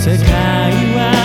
世界は